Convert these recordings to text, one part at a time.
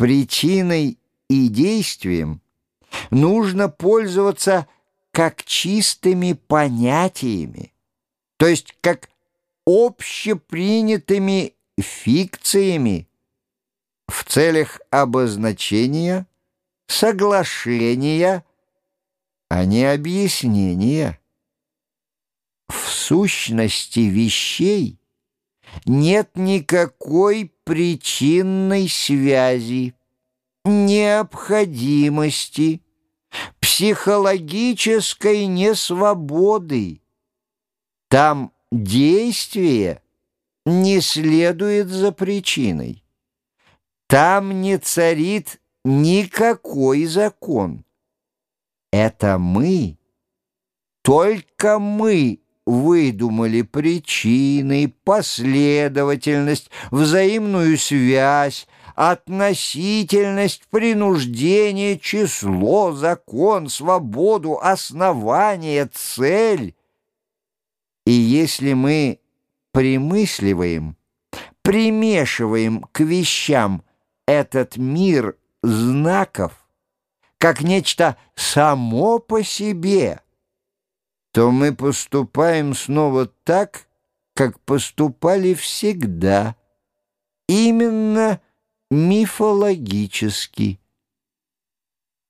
Причиной и действием нужно пользоваться как чистыми понятиями, то есть как общепринятыми фикциями в целях обозначения, соглашения, а не объяснения. В сущности вещей нет никакой причинной связи, необходимости, психологической несвободы. Там действие не следует за причиной. Там не царит никакой закон. Это мы, только мы выдумали причины, последовательность, взаимную связь, относительность, принуждение, число, закон, свободу, основание, цель. И если мы примысливаем, примешиваем к вещам этот мир знаков, как нечто само по себе, то мы поступаем снова так, как поступали всегда, именно мифологически.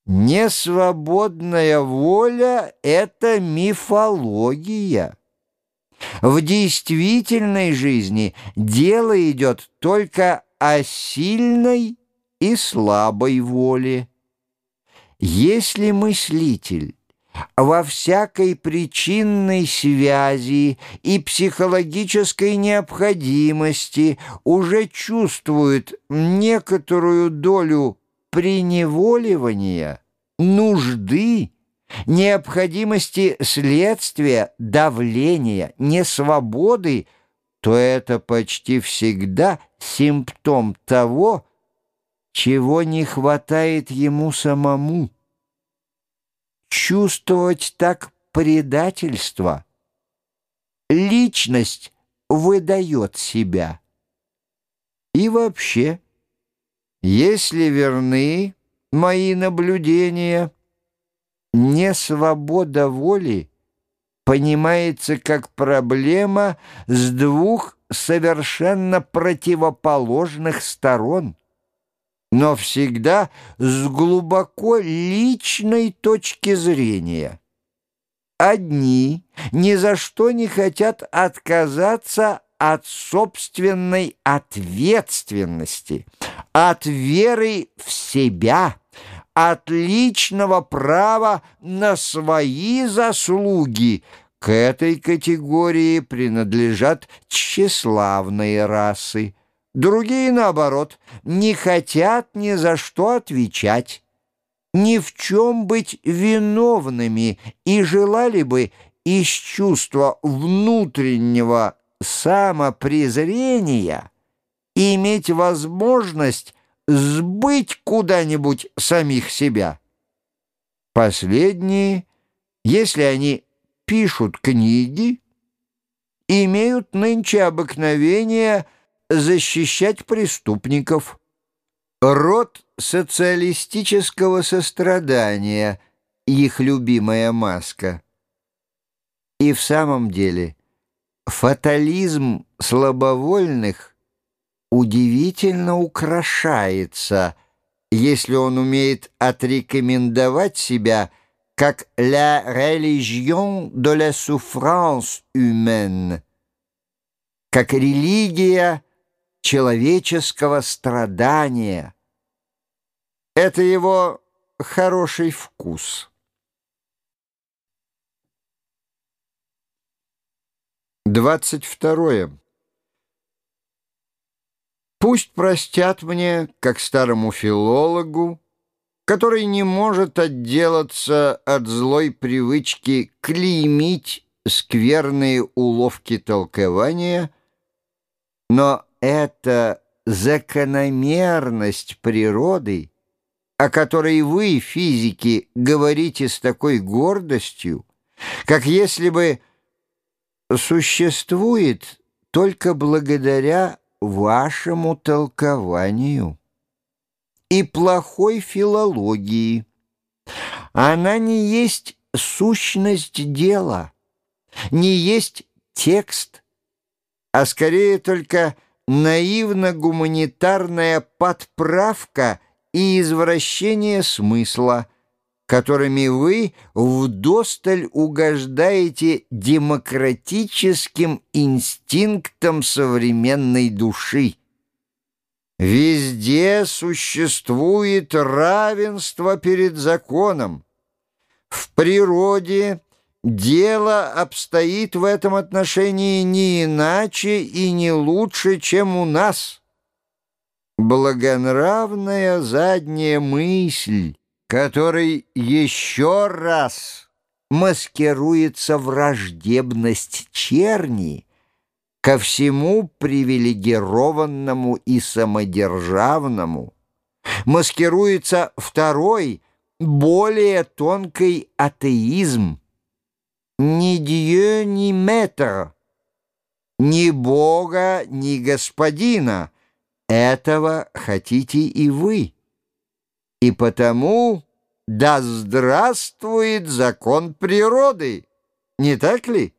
Несвободная воля — это мифология. В действительной жизни дело идет только о сильной и слабой воле. Если мыслитель во всякой причинной связи и психологической необходимости уже чувствует некоторую долю преневоливания, нужды, необходимости следствия, давления, несвободы, то это почти всегда симптом того, чего не хватает ему самому. Чувствовать так предательство. Личность выдает себя. И вообще, если верны мои наблюдения, не свобода воли понимается как проблема с двух совершенно противоположных сторон но всегда с глубоко личной точки зрения. Одни ни за что не хотят отказаться от собственной ответственности, от веры в себя, от личного права на свои заслуги. К этой категории принадлежат тщеславные расы. Другие, наоборот, не хотят ни за что отвечать, ни в чем быть виновными и желали бы из чувства внутреннего самопрезрения иметь возможность сбыть куда-нибудь самих себя. Последние, если они пишут книги, имеют нынче обыкновение – защищать преступников. Род социалистического сострадания — их любимая маска. И в самом деле фатализм слабовольных удивительно украшается, если он умеет отрекомендовать себя как «la religion de la souffrance humaine», как религия — человеческого страдания. Это его хороший вкус. Двадцать второе. Пусть простят мне, как старому филологу, который не может отделаться от злой привычки клеймить скверные уловки толкования, но эта закономерность природы, о которой вы, физики, говорите с такой гордостью, как если бы существует только благодаря вашему толкованию. и плохой филологии. Она не есть сущность дела, не есть текст, а скорее только наивно-гуманитарная подправка и извращение смысла, которыми вы вдосталь угождаете демократическим инстинктам современной души. Везде существует равенство перед законом. В природе дело обстоит в этом отношении не иначе и не лучше, чем у нас. Благонравная задняя мысль, которой еще раз маскируется враждебность черни — ко всему привилегированному и самодержавному маскируется второй, более тонкий атеизм. Ни Дье, ни Метр, ни Бога, ни Господина. Этого хотите и вы. И потому да здравствует закон природы, не так ли?